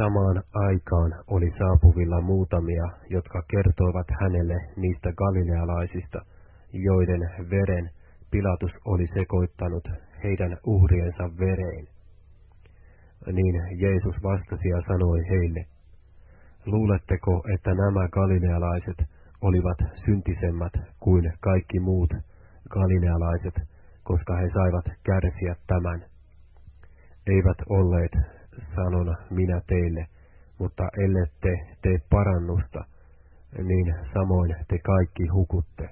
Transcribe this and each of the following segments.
Samaan aikaan oli saapuvilla muutamia, jotka kertoivat hänelle niistä galilealaisista, joiden veren Pilatus oli sekoittanut heidän uhriensa vereen. Niin Jeesus vastasi ja sanoi heille, Luuletteko, että nämä galilealaiset olivat syntisemmät kuin kaikki muut galilealaiset, koska he saivat kärsiä tämän? Eivät olleet, sanon minä teille, mutta ellette tee parannusta, niin samoin te kaikki hukutte.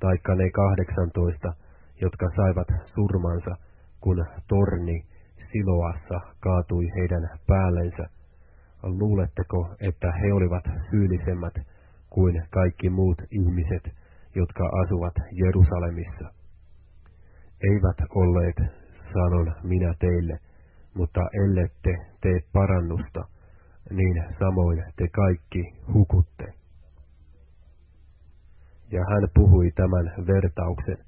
Taikka ne kahdeksantoista, jotka saivat surmansa, kun torni Siloassa kaatui heidän päällensä. Luuletteko, että he olivat syyllisemmät kuin kaikki muut ihmiset, jotka asuvat Jerusalemissa? Eivät olleet, sanon minä teille, mutta ellette tee parannusta, niin samoin te kaikki hukutte. Ja hän puhui tämän vertauksen.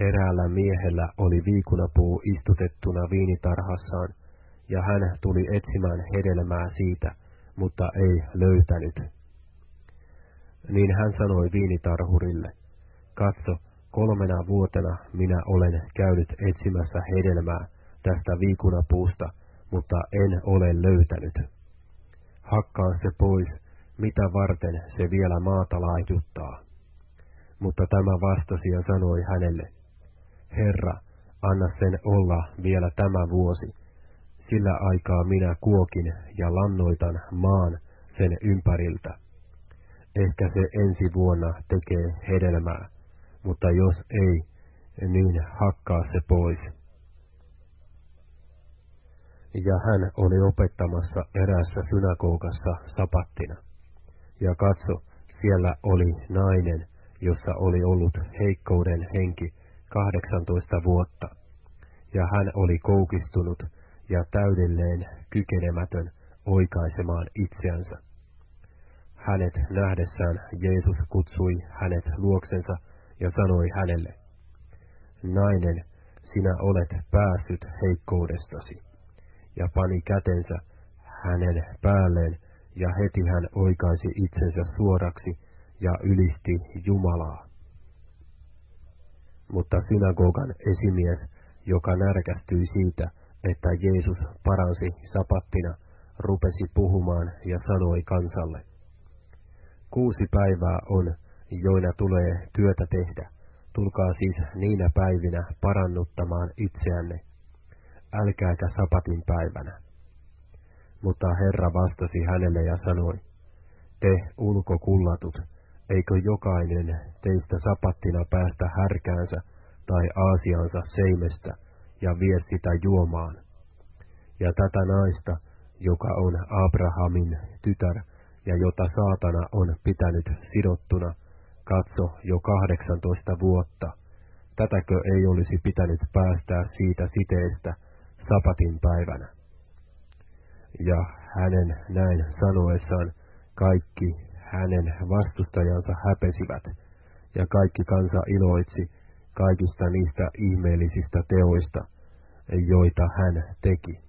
Eräällä miehellä oli viikunapuu istutettuna viinitarhassaan, ja hän tuli etsimään hedelmää siitä, mutta ei löytänyt. Niin hän sanoi viinitarhurille, katso, kolmena vuotena minä olen käynyt etsimässä hedelmää tästä viikunapuusta, mutta en ole löytänyt. Hakkaa se pois, mitä varten se vielä maata laiduttaa. Mutta tämä vastasi ja sanoi hänelle, Herra, anna sen olla vielä tämä vuosi, sillä aikaa minä kuokin ja lannoitan maan sen ympäriltä. Ehkä se ensi vuonna tekee hedelmää, mutta jos ei, niin hakkaa se pois. Ja hän oli opettamassa erässä synagogassa sapattina. Ja katso, siellä oli nainen, jossa oli ollut heikkouden henki 18 vuotta. Ja hän oli koukistunut ja täydelleen kykenemätön oikaisemaan itseänsä. Hänet nähdessään Jeesus kutsui hänet luoksensa ja sanoi hänelle, Nainen, sinä olet päässyt heikkoudestasi, ja pani kätensä hänen päälleen, ja heti hän oikaisi itsensä suoraksi ja ylisti Jumalaa. Mutta synagogan esimies, joka närkästyi siitä, että Jeesus paransi sapattina, rupesi puhumaan ja sanoi kansalle, Kuusi päivää on, joina tulee työtä tehdä. Tulkaa siis niinä päivinä parannuttamaan itseänne. Älkääkä sapatin päivänä. Mutta Herra vastasi hänelle ja sanoi, Te ulkokullatut, eikö jokainen teistä sapattina päästä härkäänsä tai aasiansa seimestä ja vie sitä juomaan? Ja tätä naista, joka on Abrahamin tytär ja jota saatana on pitänyt sidottuna, katso jo kahdeksantoista vuotta. Tätäkö ei olisi pitänyt päästää siitä siteestä sapatin päivänä? Ja hänen näin sanoessaan kaikki hänen vastustajansa häpesivät, ja kaikki kansa iloitsi kaikista niistä ihmeellisistä teoista, joita hän teki.